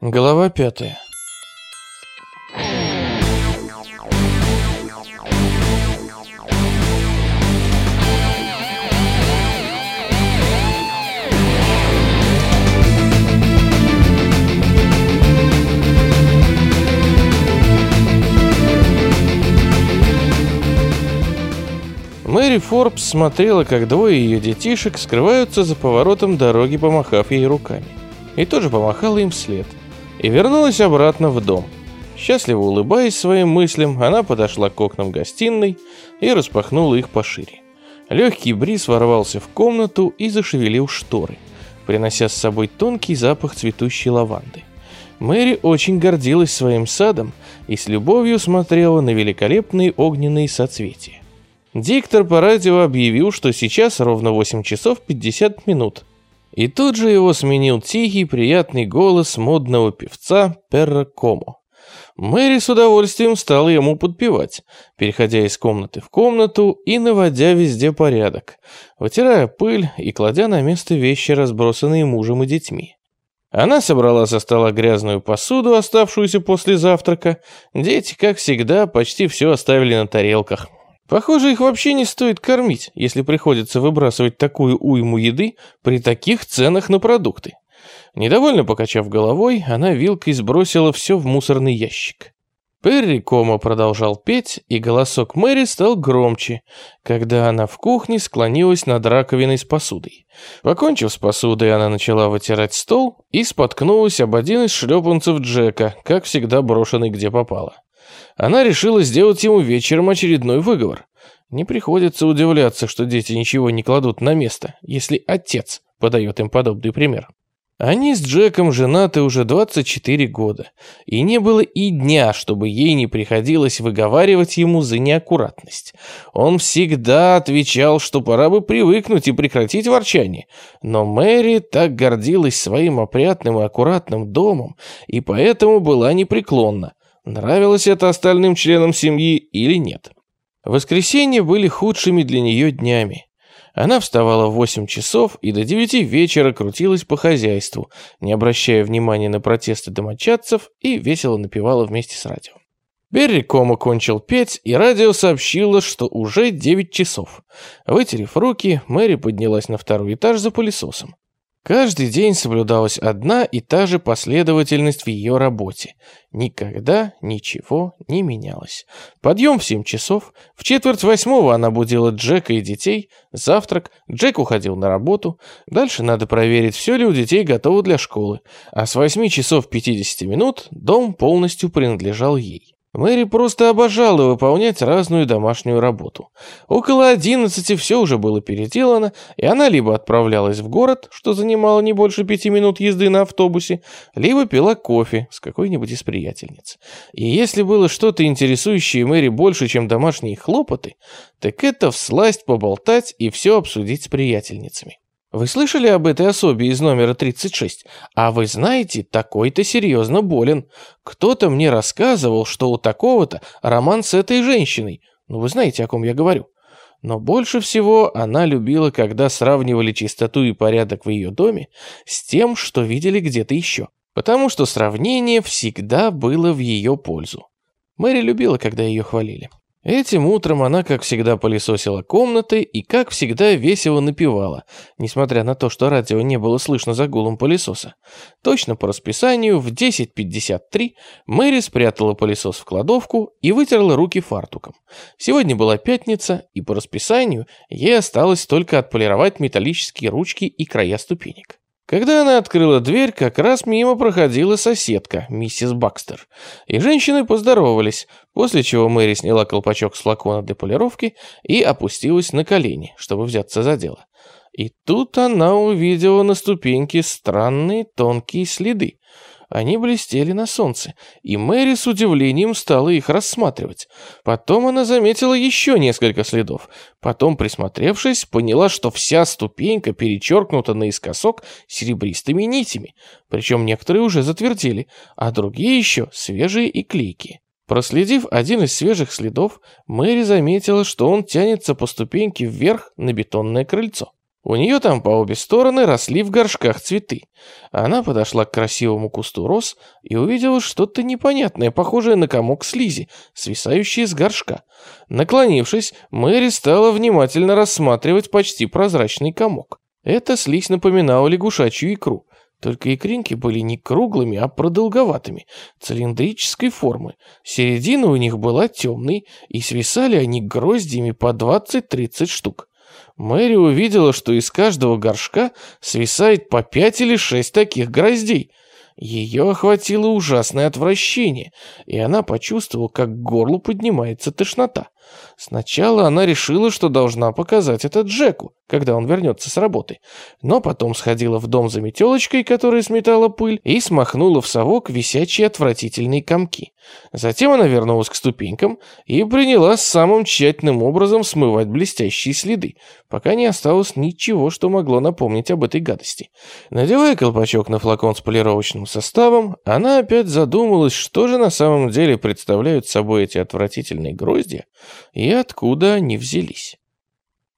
Глава пятая. Мэри Форбс смотрела, как двое ее детишек скрываются за поворотом дороги, помахав ей руками. И тоже помахала им вслед и вернулась обратно в дом. Счастливо улыбаясь своим мыслям, она подошла к окнам гостиной и распахнула их пошире. Легкий бриз ворвался в комнату и зашевелил шторы, принося с собой тонкий запах цветущей лаванды. Мэри очень гордилась своим садом и с любовью смотрела на великолепные огненные соцветия. Диктор по радио объявил, что сейчас ровно 8 часов 50 минут, и тут же его сменил тихий, приятный голос модного певца Перра Комо. Мэри с удовольствием стала ему подпевать, переходя из комнаты в комнату и наводя везде порядок, вытирая пыль и кладя на место вещи, разбросанные мужем и детьми. Она собрала со стола грязную посуду, оставшуюся после завтрака. Дети, как всегда, почти все оставили на тарелках. Похоже, их вообще не стоит кормить, если приходится выбрасывать такую уйму еды при таких ценах на продукты. Недовольно покачав головой, она вилкой сбросила все в мусорный ящик. Перри Кома продолжал петь, и голосок Мэри стал громче, когда она в кухне склонилась над раковиной с посудой. Покончив с посудой, она начала вытирать стол и споткнулась об один из шлепанцев Джека, как всегда брошенный где попало. Она решила сделать ему вечером очередной выговор. Не приходится удивляться, что дети ничего не кладут на место, если отец подает им подобный пример. Они с Джеком женаты уже 24 года, и не было и дня, чтобы ей не приходилось выговаривать ему за неаккуратность. Он всегда отвечал, что пора бы привыкнуть и прекратить ворчание, но Мэри так гордилась своим опрятным и аккуратным домом, и поэтому была непреклонна. Нравилось это остальным членам семьи или нет. Воскресенья были худшими для нее днями. Она вставала в 8 часов и до 9 вечера крутилась по хозяйству, не обращая внимания на протесты домочадцев и весело напевала вместе с радио. Берри Кома кончил петь, и радио сообщило, что уже 9 часов. Вытерев руки, Мэри поднялась на второй этаж за пылесосом. Каждый день соблюдалась одна и та же последовательность в ее работе. Никогда ничего не менялось. Подъем в 7 часов, в четверть восьмого она будила Джека и детей, завтрак, Джек уходил на работу, дальше надо проверить, все ли у детей готово для школы, а с 8 часов 50 минут дом полностью принадлежал ей. Мэри просто обожала выполнять разную домашнюю работу. Около одиннадцати все уже было переделано, и она либо отправлялась в город, что занимало не больше пяти минут езды на автобусе, либо пила кофе с какой-нибудь из приятельниц. И если было что-то интересующее Мэри больше, чем домашние хлопоты, так это всласть поболтать и все обсудить с приятельницами. Вы слышали об этой особе из номера 36? А вы знаете, такой-то серьезно болен. Кто-то мне рассказывал, что у такого-то роман с этой женщиной. Ну, вы знаете, о ком я говорю. Но больше всего она любила, когда сравнивали чистоту и порядок в ее доме с тем, что видели где-то еще. Потому что сравнение всегда было в ее пользу. Мэри любила, когда ее хвалили. Этим утром она, как всегда, пылесосила комнаты и, как всегда, весело напевала, несмотря на то, что радио не было слышно за гулом пылесоса. Точно по расписанию в 10.53 Мэри спрятала пылесос в кладовку и вытерла руки фартуком. Сегодня была пятница, и по расписанию ей осталось только отполировать металлические ручки и края ступенек. Когда она открыла дверь, как раз мимо проходила соседка, миссис Бакстер. И женщины поздоровались, после чего Мэри сняла колпачок с флакона для полировки и опустилась на колени, чтобы взяться за дело. И тут она увидела на ступеньке странные тонкие следы. Они блестели на солнце, и Мэри с удивлением стала их рассматривать. Потом она заметила еще несколько следов. Потом, присмотревшись, поняла, что вся ступенька перечеркнута наискосок серебристыми нитями. Причем некоторые уже затвердели, а другие еще свежие и клейкие. Проследив один из свежих следов, Мэри заметила, что он тянется по ступеньке вверх на бетонное крыльцо. У нее там по обе стороны росли в горшках цветы. Она подошла к красивому кусту роз и увидела что-то непонятное, похожее на комок слизи, свисающий с горшка. Наклонившись, Мэри стала внимательно рассматривать почти прозрачный комок. Эта слизь напоминала лягушачью икру. Только икринки были не круглыми, а продолговатыми, цилиндрической формы. Середина у них была темной, и свисали они гроздьями по 20-30 штук. Мэри увидела, что из каждого горшка свисает по пять или шесть таких гроздей. Ее охватило ужасное отвращение, и она почувствовала, как к горлу поднимается тошнота. Сначала она решила, что должна показать это Джеку, когда он вернется с работы, но потом сходила в дом за метелочкой, которая сметала пыль, и смахнула в совок висячие отвратительные комки. Затем она вернулась к ступенькам и принялась самым тщательным образом смывать блестящие следы, пока не осталось ничего, что могло напомнить об этой гадости. Надевая колпачок на флакон с полировочным составом, она опять задумалась, что же на самом деле представляют собой эти отвратительные гроздья, и откуда они взялись.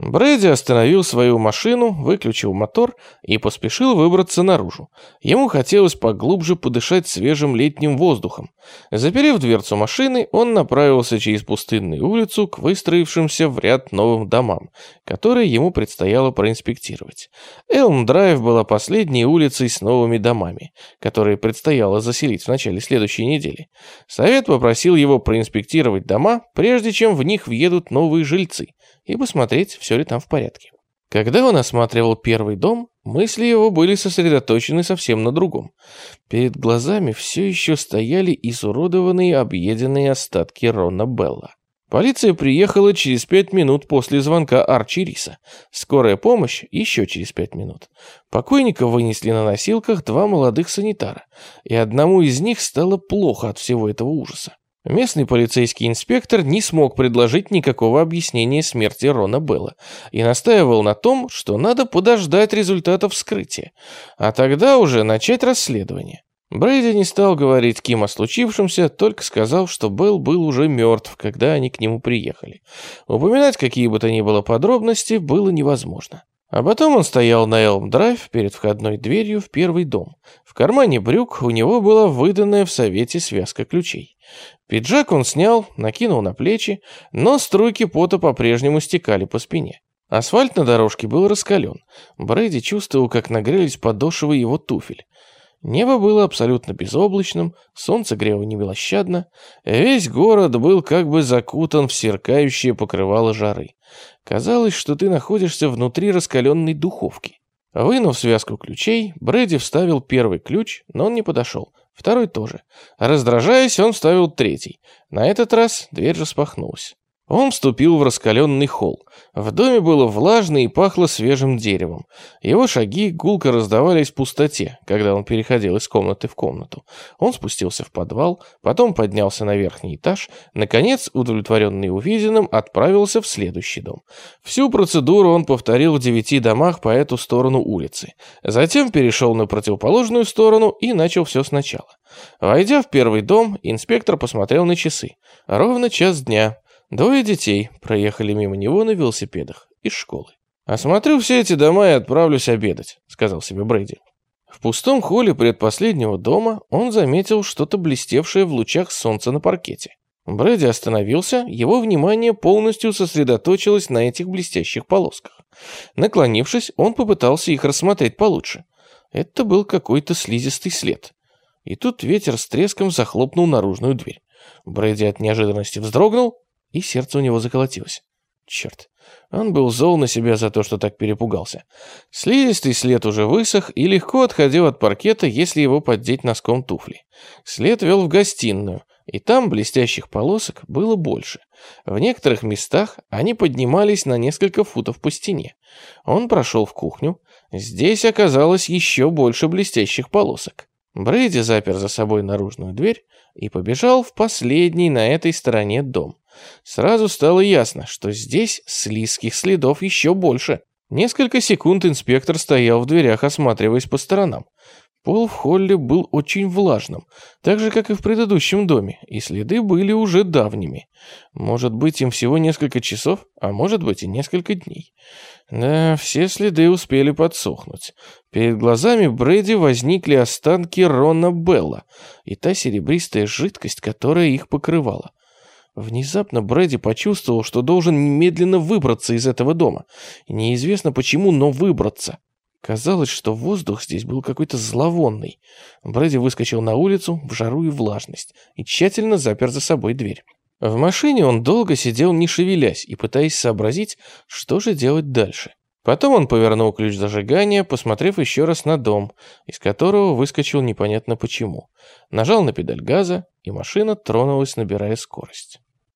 Брэди остановил свою машину, выключил мотор и поспешил выбраться наружу. Ему хотелось поглубже подышать свежим летним воздухом. Заперев дверцу машины, он направился через пустынную улицу к выстроившимся в ряд новым домам, которые ему предстояло проинспектировать. Элм-Драйв была последней улицей с новыми домами, которые предстояло заселить в начале следующей недели. Совет попросил его проинспектировать дома, прежде чем в них въедут новые жильцы, и посмотреть, все ли там в порядке. Когда он осматривал первый дом, мысли его были сосредоточены совсем на другом. Перед глазами все еще стояли изуродованные объеденные остатки Рона Белла. Полиция приехала через пять минут после звонка Арчи Риса. Скорая помощь еще через пять минут. Покойника вынесли на носилках два молодых санитара, и одному из них стало плохо от всего этого ужаса. Местный полицейский инспектор не смог предложить никакого объяснения смерти Рона Белла и настаивал на том, что надо подождать результатов вскрытия, а тогда уже начать расследование. Брейди не стал говорить Ким о случившемся, только сказал, что Белл был уже мертв, когда они к нему приехали. Упоминать какие бы то ни было подробности было невозможно. А потом он стоял на Элм-Драйв перед входной дверью в первый дом. В кармане брюк у него была выданная в совете связка ключей. Пиджак он снял, накинул на плечи, но струйки пота по-прежнему стекали по спине. Асфальт на дорожке был раскален. Брэди чувствовал, как нагрелись подошвы его туфель. Небо было абсолютно безоблачным, солнце грело немилощадно, весь город был как бы закутан в серкающее покрывало жары. Казалось, что ты находишься внутри раскаленной духовки. Вынув связку ключей, Брэди вставил первый ключ, но он не подошел. Второй тоже. Раздражаясь, он вставил третий. На этот раз дверь распахнулась. Он вступил в раскаленный холл. В доме было влажно и пахло свежим деревом. Его шаги гулко раздавались в пустоте, когда он переходил из комнаты в комнату. Он спустился в подвал, потом поднялся на верхний этаж, наконец, удовлетворенный увиденным, отправился в следующий дом. Всю процедуру он повторил в девяти домах по эту сторону улицы. Затем перешел на противоположную сторону и начал все сначала. Войдя в первый дом, инспектор посмотрел на часы. Ровно час дня. Двое детей проехали мимо него на велосипедах из школы. «Осмотрю все эти дома и отправлюсь обедать», — сказал себе Брейди. В пустом холле предпоследнего дома он заметил что-то блестевшее в лучах солнца на паркете. Брэди остановился, его внимание полностью сосредоточилось на этих блестящих полосках. Наклонившись, он попытался их рассмотреть получше. Это был какой-то слизистый след. И тут ветер с треском захлопнул наружную дверь. Брэди от неожиданности вздрогнул и сердце у него заколотилось. Черт, он был зол на себя за то, что так перепугался. Слизистый след уже высох и легко отходил от паркета, если его поддеть носком туфли. След вел в гостиную, и там блестящих полосок было больше. В некоторых местах они поднимались на несколько футов по стене. Он прошел в кухню. Здесь оказалось еще больше блестящих полосок. Брейди запер за собой наружную дверь и побежал в последний на этой стороне дом. Сразу стало ясно, что здесь слизких следов еще больше. Несколько секунд инспектор стоял в дверях, осматриваясь по сторонам. Пол в холле был очень влажным, так же, как и в предыдущем доме, и следы были уже давними. Может быть, им всего несколько часов, а может быть и несколько дней. Да, все следы успели подсохнуть. Перед глазами Брэди возникли останки Рона Белла и та серебристая жидкость, которая их покрывала. Внезапно Брэди почувствовал, что должен немедленно выбраться из этого дома. Неизвестно почему, но выбраться. Казалось, что воздух здесь был какой-то зловонный. Брэди выскочил на улицу в жару и влажность и тщательно запер за собой дверь. В машине он долго сидел, не шевелясь, и пытаясь сообразить, что же делать дальше. Потом он повернул ключ зажигания, посмотрев еще раз на дом, из которого выскочил непонятно почему. Нажал на педаль газа, и машина тронулась, набирая скорость.